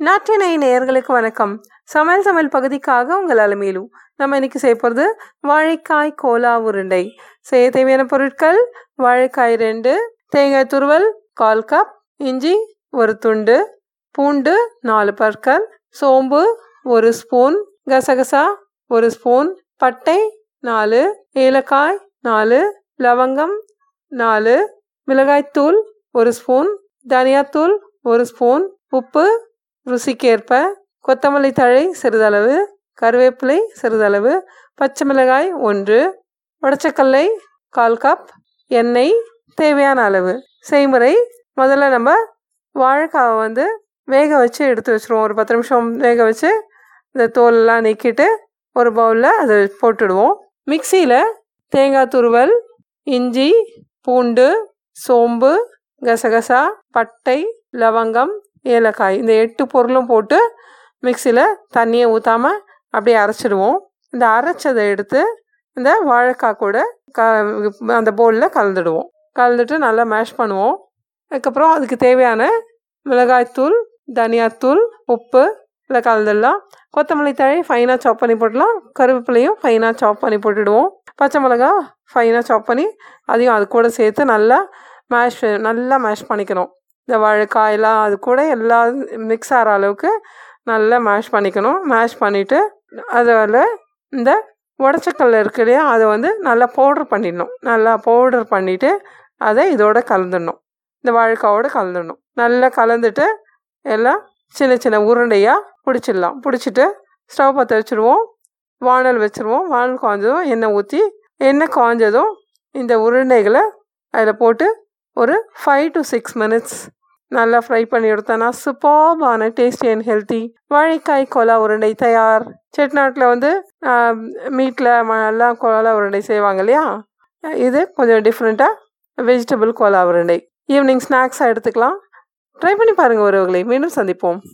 நாட்டினை நேயர்களுக்கு வணக்கம். சமையல் சமையல் பகுதிக்காக உங்கள் அலமையிலும் நம்ம இன்னைக்கு செய்ய போகிறது வாழைக்காய் கோலா உருண்டை. செய்ய தேவையான பொருட்கள் வாழைக்காய் ரெண்டு தேங்காய் துருவல் கால் கப் இஞ்சி ஒரு துண்டு பூண்டு நாலு பற்கள் சோம்பு ஒரு ஸ்பூன் கசகசா ஒரு ஸ்பூன் பட்டை நாலு ஏலக்காய் நாலு லவங்கம் நாலு மிளகாய்த்தூள் ஒரு ஸ்பூன் தனியாத்தூள் ஒரு ஸ்பூன் உப்பு ருசிக்கேற்ப கொத்தமல்லி தழை சிறிதளவு கருவேப்பிலை சிறிதளவு பச்சை மிளகாய் ஒன்று உடச்சக்கல்லை கால் கப் எண்ணெய் தேவையான அளவு. செய்முறை முதல்ல நம்ம வாழைக்காவை வந்து வேக வச்சு எடுத்து வச்சுருவோம். ஒரு பத்து நிமிஷம் வேக வச்சு இந்த தோலெல்லாம் நீக்கிட்டு ஒரு பவுலில் அதை போட்டுடுவோம். மிக்சியில் தேங்காய் துருவல் இஞ்சி பூண்டு சோம்பு கசகசா பட்டை லவங்கம் ஏலக்காய் இந்த எட்டு பொருளும் போட்டு மிக்சியில் தண்ணியை ஊற்றாமல் அப்படியே அரைச்சிடுவோம். இந்த அரைச்சதை எடுத்து இந்த வாழைக்காய் கூட க அந்த போலில் கலந்துடுவோம். கலந்துட்டு நல்லா மேஷ் பண்ணுவோம். அதுக்கப்புறம் அதுக்கு தேவையான மிளகாய்த்தூள் தனியாத்தூள் உப்பு இல்லை கலந்துடலாம். கொத்தமல்லி தழை ஃபைனாக சாப் பண்ணி போடலாம் கருவேப்பிலையும் ஃபைனாக சாப் பண்ணி போட்டுடுவோம். பச்சை மிளகா ஃபைனாக சாப் பண்ணி அதையும் அது கூட சேர்த்து நல்லா மேஷ் நல்லா மேஷ் பண்ணிக்கணும். இந்த வாழைக்காயெல்லாம் அது கூட எல்லா மிக்ஸ் ஆகிற அளவுக்கு நல்லா மேஷ் பண்ணிக்கணும். மேஷ் பண்ணிவிட்டு அதில் இந்த உடச்சக்கல்ல இருக்கு இல்லையா அதை வந்து நல்லா பவுட்ரு பண்ணிடணும். நல்லா பவுடர் பண்ணிவிட்டு அதை இதோட கலந்துடணும். இந்த வாழைக்காவோடு கலந்துடணும். நல்லா கலந்துட்டு எல்லாம் சின்ன சின்ன உருண்டையாக பிடிச்சிடலாம். பிடிச்சிட்டு ஸ்டவ் பற்ற வச்சுருவோம். வானல் வச்சுருவோம். வானல் காய்ஞ்சதும் எண்ணெய் ஊற்றி எண்ணெய் காய்ஞ்சதும் இந்த உருண்டைகளை அதில் போட்டு ஒரு ஃபைவ் டு சிக்ஸ் மினிட்ஸ் நல்லா ஃப்ரை பண்ணி எடுத்தோன்னா சூப்பர்பான டேஸ்டி அண்ட் ஹெல்த்தி வாழைக்காய் கோலா உருண்டை தயார். செட்நாட்டில் வந்து மீட்டில் எல்லாம் கோலா உருண்டை செய்வாங்க இல்லையா? இது கொஞ்சம் டிஃப்ரெண்ட்டாக வெஜிடபிள் கோலா உருண்டை. ஈவினிங் ஸ்நாக்ஸாக எடுத்துக்கலாம். ட்ரை பண்ணி பாருங்கள் உறவுகளை. மீண்டும் சந்திப்போம்.